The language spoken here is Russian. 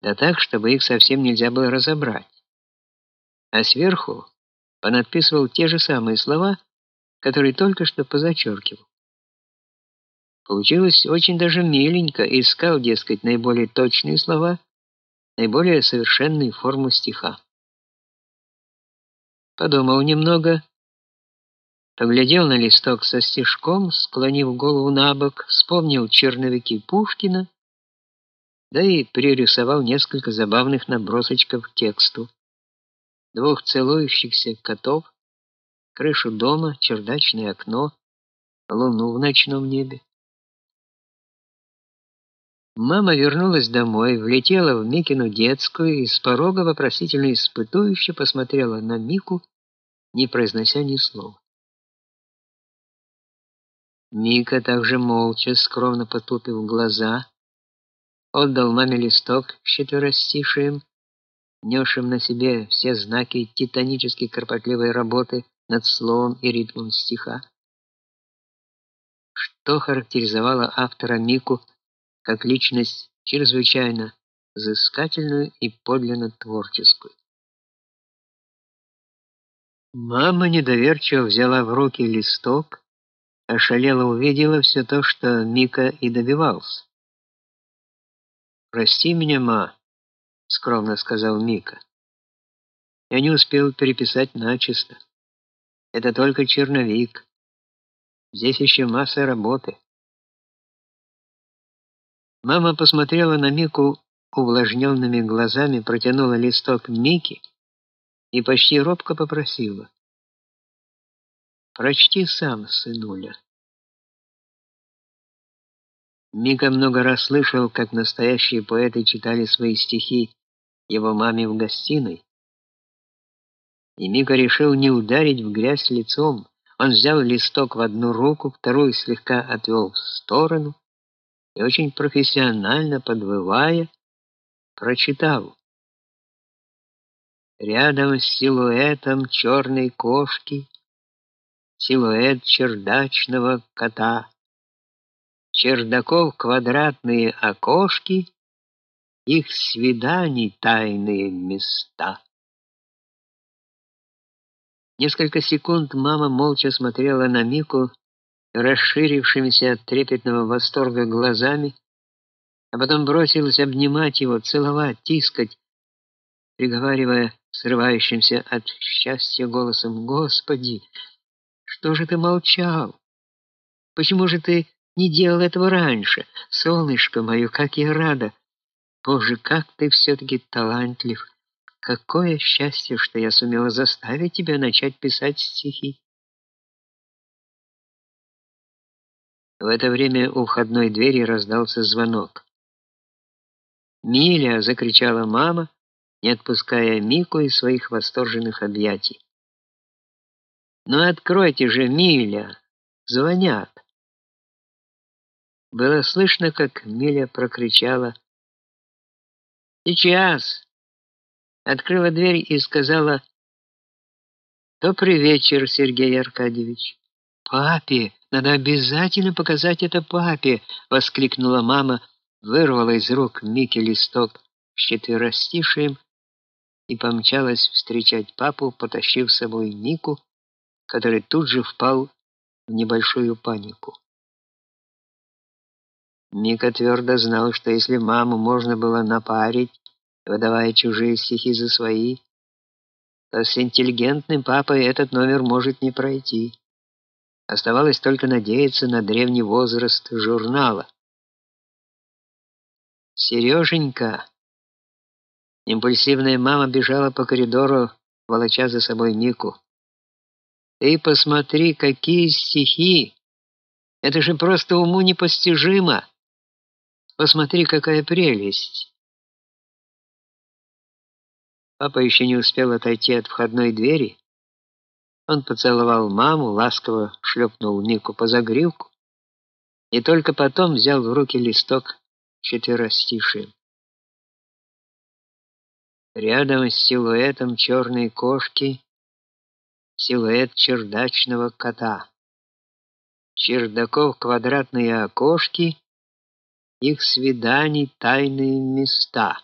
да так, чтобы их совсем нельзя было разобрать. А сверху понадписывал те же самые слова, которые только что позачеркивал. Получилось очень даже миленько, искал, дескать, наиболее точные слова, наиболее совершенную форму стиха. Подумал немного, поглядел на листок со стишком, склонив голову на бок, вспомнил черновики Пушкина, да и пририсовал несколько забавных набросочков к тексту. Двух целующихся котов, крышу дома, чердачное окно, луну в ночном небе. Мама вернулась домой, влетела в Микину детскую и с порога вопросительно испытующе посмотрела на Мику, не произнося ни слова. Мика также молча, скромно потупив глаза, отдал маме листок с четверостишием, несшим на себе все знаки титанически кропотливой работы над словом и ритмом стиха. Что характеризовало автора Мику как личность чрезвычайно взыскательную и подлинно творческую. Мама недоверчиво взяла в руки листок, ошалела увидела все то, что Мика и добивался. «Прости меня, ма», — скромно сказал Мика. «Я не успел переписать начисто. Это только черновик. Здесь еще масса работы». Мама посмотрела на Мику увлажненными глазами, протянула листок Мике и почти робко попросила: "Прочти сам, сынуля". Мика много раз слышал, как настоящие поэты читали свои стихи его маме в гостиной. И Мика решил не ударить в грязь лицом. Он взял листок в одну руку, вторую слегка отвел в сторону и очень профессионально подвывая прочитал: Рядом с силуэтом черной кошки силуэт чердачного кота. Чердаков квадратные окошки, их свиданий тайные места. Несколько секунд мама молча смотрела на Мику, расширившимися от трепетного восторга глазами, а потом бросилась обнимать его, целовать, тискать, приговаривая срывающимся от счастья голосом: "Господи, что же ты молчал? Почему же ты не делал этого раньше? Солнышко мое, как я рада! Боже, как ты все таки талантлив! Какое счастье, что я сумела заставить тебя начать писать стихи!" В это время у входной двери раздался звонок. "Миля!" закричала мама, не отпуская Мику из своих восторженных объятий. "Ну откройте же, Миля! Звонят!" Было слышно, как Миля прокричала: "Сейчас!" Открыла дверь и сказала: "Добрый вечер, Сергей Аркадьевич". "Папе!" Надо обязательно показать это папе, воскликнула мама, вырвала из рук Мики листок с четверостишием и помчалась встречать папу, потащив с собой Нику, который тут же впал в небольшую панику. Мика твердо знал, что если маму можно было напарить, выдавая чужие стихи за свои, то с интеллигентным папой этот номер может не пройти. Оставалось только надеяться на древний возраст журнала. Сереженька. Импульсивная мама бежала по коридору, волоча за собой Нику. Ты посмотри, какие стихи. Это же просто уму непостижимо. Посмотри, какая прелесть. Папа еще не успел отойти от входной двери, он поцеловал маму, ласково шлепнул Нику по загривку и только потом взял в руки листок четверостишием. Рядом с силуэтом черной кошки силуэт чердачного кота. Чердаков квадратные окошки, их свиданий тайные места.